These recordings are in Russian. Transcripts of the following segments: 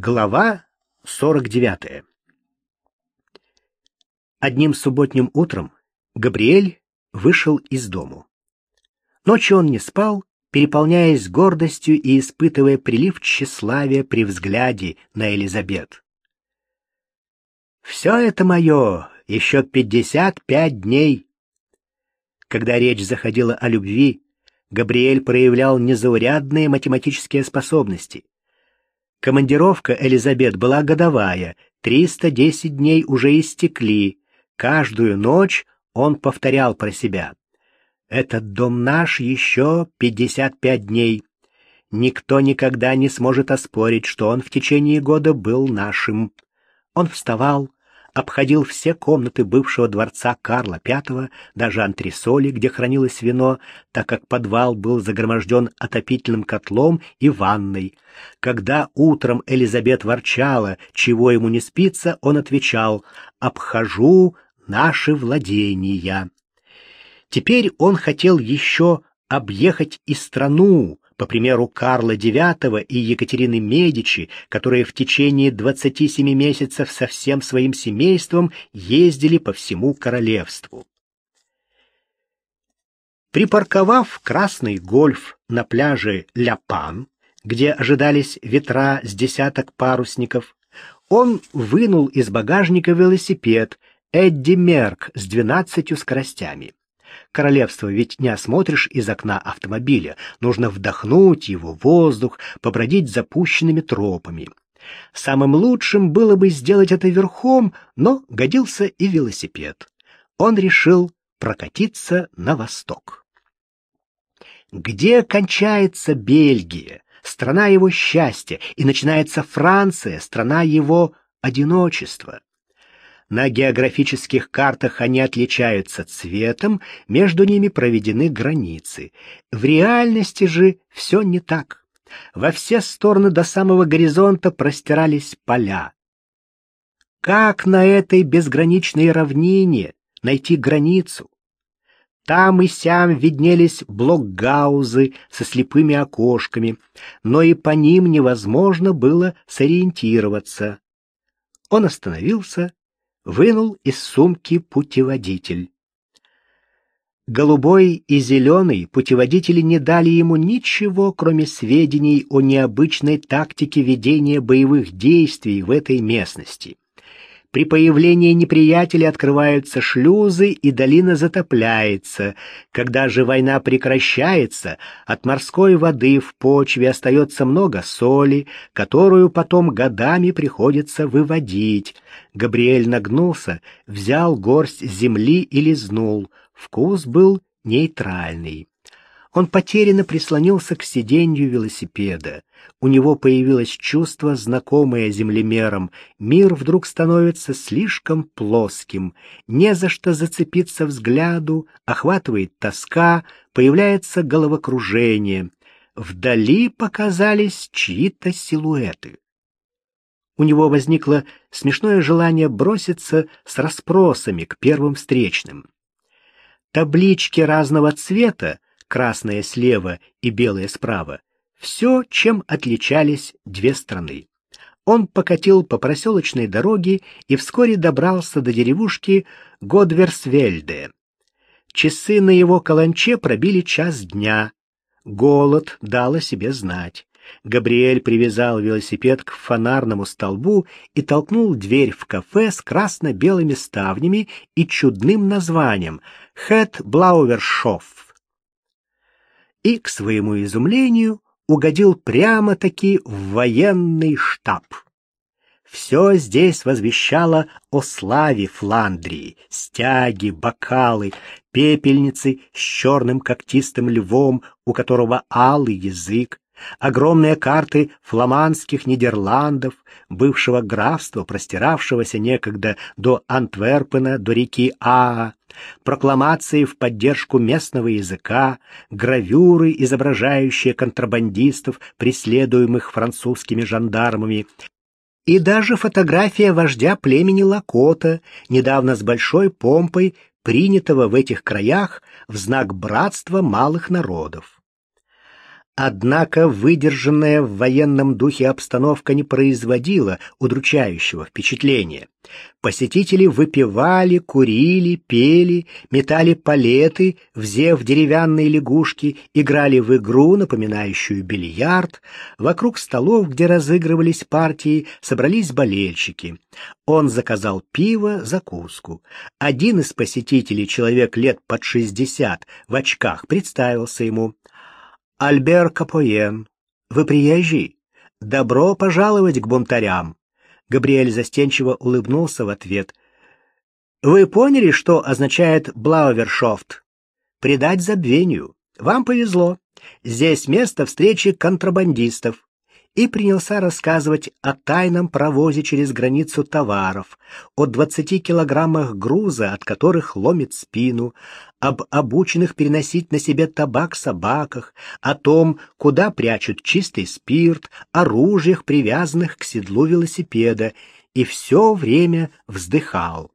Глава 49. Одним субботним утром Габриэль вышел из дому. Ночью он не спал, переполняясь гордостью и испытывая прилив тщеславия при взгляде на Элизабет. «Все это мое, еще пятьдесят пять дней!» Когда речь заходила о любви, Габриэль проявлял незаурядные математические способности. Командировка Элизабет была годовая, 310 дней уже истекли. Каждую ночь он повторял про себя. «Этот дом наш еще 55 дней. Никто никогда не сможет оспорить, что он в течение года был нашим». Он вставал, обходил все комнаты бывшего дворца Карла V, даже антресоли, где хранилось вино, так как подвал был загроможден отопительным котлом и ванной. Когда утром Элизабет ворчала, чего ему не спится, он отвечал «Обхожу наши владения». Теперь он хотел еще объехать и страну, по примеру Карла IX и Екатерины Медичи, которые в течение 27 месяцев со всем своим семейством ездили по всему королевству. Припарковав красный гольф на пляже Ляпан, где ожидались ветра с десяток парусников, он вынул из багажника велосипед Эдди Мерк с двенадцатью скоростями. Королевство ведь не осмотришь из окна автомобиля. Нужно вдохнуть его воздух, побродить запущенными тропами. Самым лучшим было бы сделать это верхом, но годился и велосипед. Он решил прокатиться на восток. Где кончается Бельгия, страна его счастья, и начинается Франция, страна его одиночества? На географических картах они отличаются цветом, между ними проведены границы. В реальности же все не так. Во все стороны до самого горизонта простирались поля. Как на этой безграничной равнине найти границу? Там и сям виднелись блокгаузы со слепыми окошками, но и по ним невозможно было сориентироваться. Он остановился вынул из сумки путеводитель. Голубой и зеленый путеводители не дали ему ничего, кроме сведений о необычной тактике ведения боевых действий в этой местности. При появлении неприятеля открываются шлюзы, и долина затопляется. Когда же война прекращается, от морской воды в почве остается много соли, которую потом годами приходится выводить. Габриэль нагнулся, взял горсть земли и лизнул. Вкус был нейтральный. Он потерянно прислонился к сиденью велосипеда. У него появилось чувство, знакомое землемерам. Мир вдруг становится слишком плоским. Не за что зацепиться взгляду, охватывает тоска, появляется головокружение. Вдали показались чьи-то силуэты. У него возникло смешное желание броситься с расспросами к первым встречным. Таблички разного цвета красное слева и белое справа, все, чем отличались две страны. Он покатил по проселочной дороге и вскоре добрался до деревушки Годверсвельде. Часы на его каланче пробили час дня. Голод дал о себе знать. Габриэль привязал велосипед к фонарному столбу и толкнул дверь в кафе с красно-белыми ставнями и чудным названием «Het Blauwershof» и, к своему изумлению, угодил прямо-таки в военный штаб. Все здесь возвещало о славе Фландрии. Стяги, бокалы, пепельницы с черным когтистым львом, у которого алый язык, огромные карты фламандских Нидерландов, бывшего графства, простиравшегося некогда до Антверпена, до реки Аа, прокламации в поддержку местного языка, гравюры, изображающие контрабандистов, преследуемых французскими жандармами, и даже фотография вождя племени Лакота, недавно с большой помпой принятого в этих краях в знак братства малых народов. Однако выдержанная в военном духе обстановка не производила удручающего впечатления. Посетители выпивали, курили, пели, метали палеты, взев деревянные лягушки, играли в игру, напоминающую бильярд. Вокруг столов, где разыгрывались партии, собрались болельщики. Он заказал пиво, закуску. Один из посетителей, человек лет под шестьдесят, в очках, представился ему. Альбер Капоен, вы приезжий? Добро пожаловать к бунтарям. Габриэль застенчиво улыбнулся в ответ. Вы поняли, что означает Блаувершофт? Предать забвению. Вам повезло. Здесь место встречи контрабандистов и принялся рассказывать о тайном провозе через границу товаров, о 20 килограммах груза, от которых ломит спину, об обученных переносить на себе табак собаках, о том, куда прячут чистый спирт, о ружьях, привязанных к седлу велосипеда, и все время вздыхал.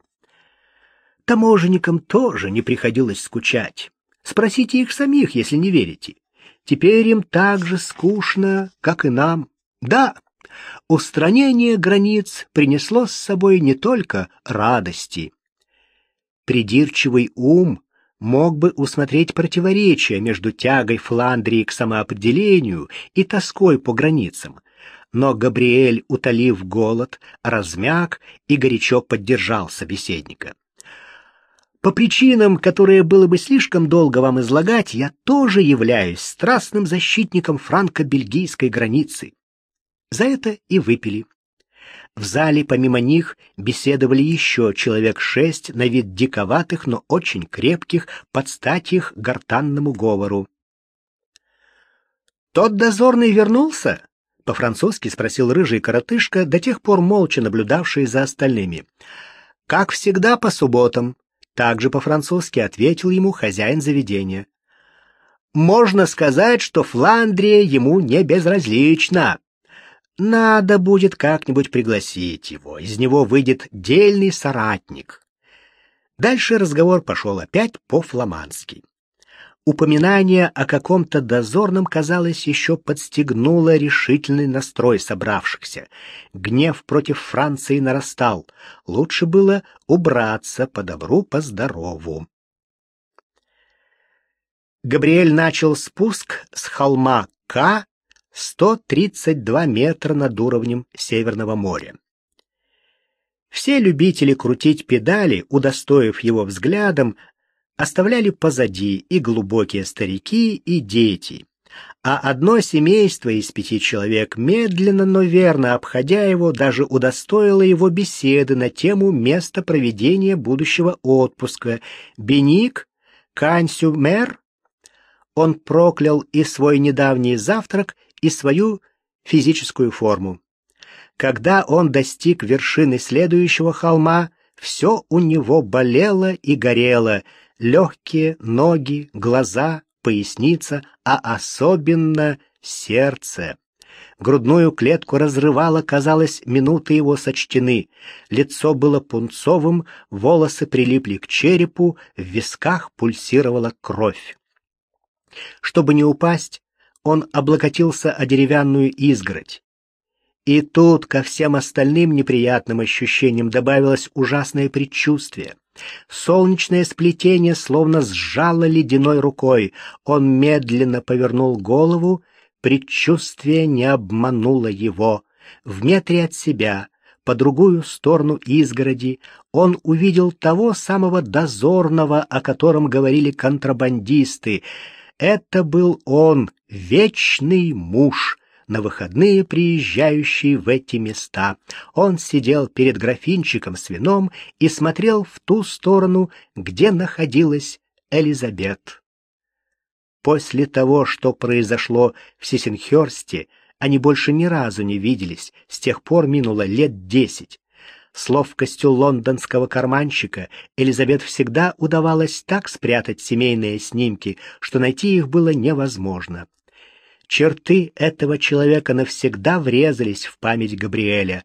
Таможенникам тоже не приходилось скучать. Спросите их самих, если не верите. Теперь им так же скучно, как и нам. Да, устранение границ принесло с собой не только радости. Придирчивый ум мог бы усмотреть противоречия между тягой Фландрии к самоопределению и тоской по границам, но Габриэль, утолив голод, размяк и горячо поддержал собеседника. По причинам, которые было бы слишком долго вам излагать, я тоже являюсь страстным защитником франко-бельгийской границы. За это и выпили. В зале помимо них беседовали еще человек шесть на вид диковатых, но очень крепких, под стать их гортанному говору. «Тот дозорный вернулся?» — по-французски спросил рыжий коротышка, до тех пор молча наблюдавший за остальными. «Как всегда по субботам», также по-французски ответил ему хозяин заведения. Можно сказать, что Фландрия ему не безразлична. Надо будет как-нибудь пригласить его, из него выйдет дельный соратник. Дальше разговор пошел опять по-фламандски. Упоминание о каком-то дозорном, казалось, еще подстегнуло решительный настрой собравшихся. Гнев против Франции нарастал. Лучше было убраться по добру, по здорову. Габриэль начал спуск с холма К 132 метра над уровнем Северного моря. Все любители крутить педали, удостоив его взглядом, оставляли позади и глубокие старики, и дети. А одно семейство из пяти человек, медленно, но верно обходя его, даже удостоило его беседы на тему места проведения будущего отпуска. Беник, Кансюмер, он проклял и свой недавний завтрак, и свою физическую форму. Когда он достиг вершины следующего холма, все у него болело и горело — легкие, ноги, глаза, поясница, а особенно сердце. Грудную клетку разрывало, казалось, минуты его сочтены. Лицо было пунцовым, волосы прилипли к черепу, в висках пульсировала кровь. Чтобы не упасть, он облокотился о деревянную изгородь. И тут ко всем остальным неприятным ощущениям добавилось ужасное предчувствие. Солнечное сплетение словно сжало ледяной рукой. Он медленно повернул голову, предчувствие не обмануло его. В метре от себя, по другую сторону изгороди, он увидел того самого дозорного, о котором говорили контрабандисты. Это был он, вечный муж — на выходные приезжающий в эти места. Он сидел перед графинчиком с вином и смотрел в ту сторону, где находилась Элизабет. После того, что произошло в Сисенхёрсте, они больше ни разу не виделись, с тех пор минуло лет десять. С ловкостью лондонского карманщика Элизабет всегда удавалось так спрятать семейные снимки, что найти их было невозможно. Черты этого человека навсегда врезались в память Габриэля.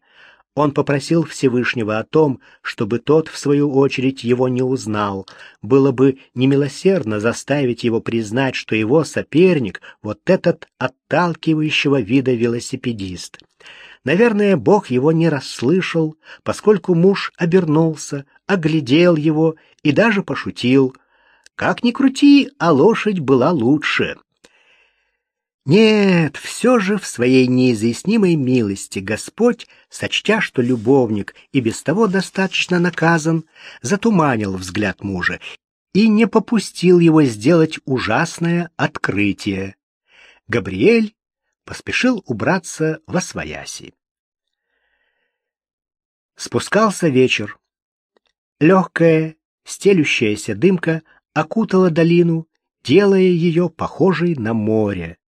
Он попросил Всевышнего о том, чтобы тот, в свою очередь, его не узнал. Было бы немилосердно заставить его признать, что его соперник — вот этот отталкивающего вида велосипедист. Наверное, Бог его не расслышал, поскольку муж обернулся, оглядел его и даже пошутил. Как ни крути, а лошадь была лучше. Нет, все же в своей неизъяснимой милости Господь, сочтя, что любовник и без того достаточно наказан, затуманил взгляд мужа и не попустил его сделать ужасное открытие. Габриэль поспешил убраться во свояси. Спускался вечер. Легкая, стелющаяся дымка окутала долину, делая ее похожей на море.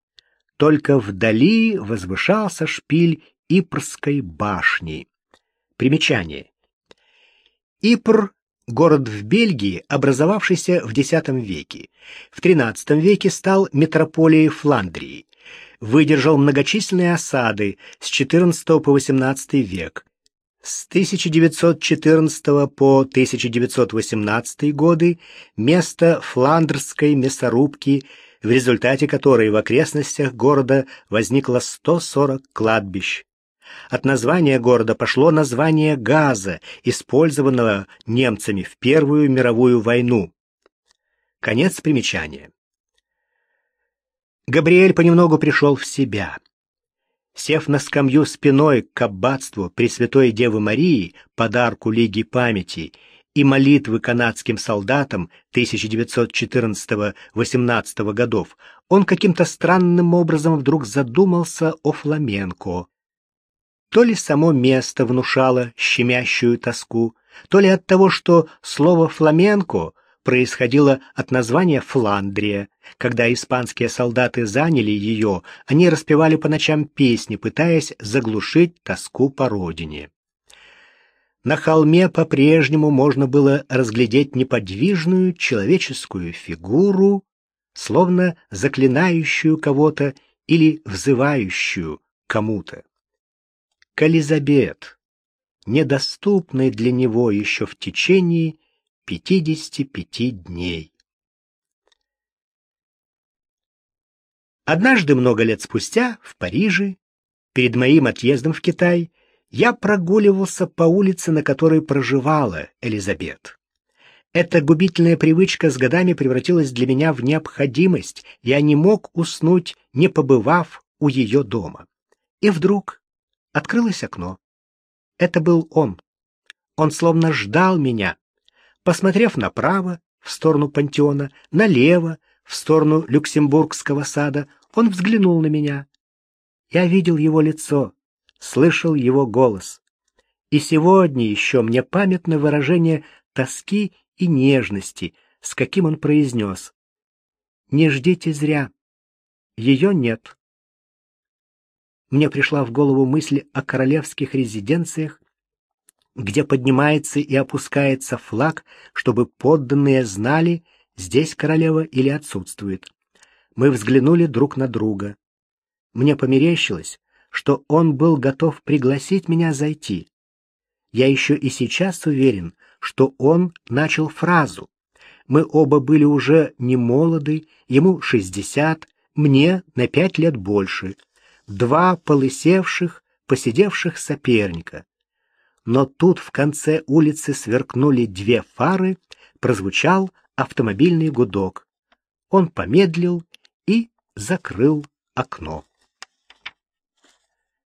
Только вдали возвышался шпиль Ипрской башни. Примечание. Ипр — город в Бельгии, образовавшийся в X веке. В XIII веке стал метрополией Фландрии. Выдержал многочисленные осады с XIV по XVIII век. С 1914 по 1918 годы место фландерской мясорубки – в результате которой в окрестностях города возникло 140 кладбищ. От названия города пошло название газа, использованного немцами в Первую мировую войну. Конец примечания. Габриэль понемногу пришел в себя. Сев на скамью спиной к аббатству Пресвятой Девы Марии, подарку Лиги памяти, и молитвы канадским солдатам 1914-18 годов, он каким-то странным образом вдруг задумался о фламенко. То ли само место внушало щемящую тоску, то ли от того, что слово «фламенко» происходило от названия Фландрия. Когда испанские солдаты заняли ее, они распевали по ночам песни, пытаясь заглушить тоску по родине. На холме по-прежнему можно было разглядеть неподвижную человеческую фигуру, словно заклинающую кого-то или взывающую кому-то. Кализабет, недоступный для него еще в течение 55 дней. Однажды, много лет спустя, в Париже, перед моим отъездом в Китай, я прогуливался по улице, на которой проживала Элизабет. Эта губительная привычка с годами превратилась для меня в необходимость. Я не мог уснуть, не побывав у ее дома. И вдруг открылось окно. Это был он. Он словно ждал меня. Посмотрев направо, в сторону пантеона, налево, в сторону Люксембургского сада, он взглянул на меня. Я видел его лицо, слышал его голос. И сегодня еще мне памятно выражение тоски и нежности, с каким он произнес. «Не ждите зря. Ее нет». Мне пришла в голову мысль о королевских резиденциях, где поднимается и опускается флаг, чтобы подданные знали, здесь королева или отсутствует. Мы взглянули друг на друга. Мне померещилось, что он был готов пригласить меня зайти. Я еще и сейчас уверен, что он начал фразу. Мы оба были уже не молоды, ему шестьдесят, мне на пять лет больше. Два полысевших, посидевших соперника. Но тут в конце улицы сверкнули две фары, прозвучал автомобильный гудок. Он помедлил и закрыл окно.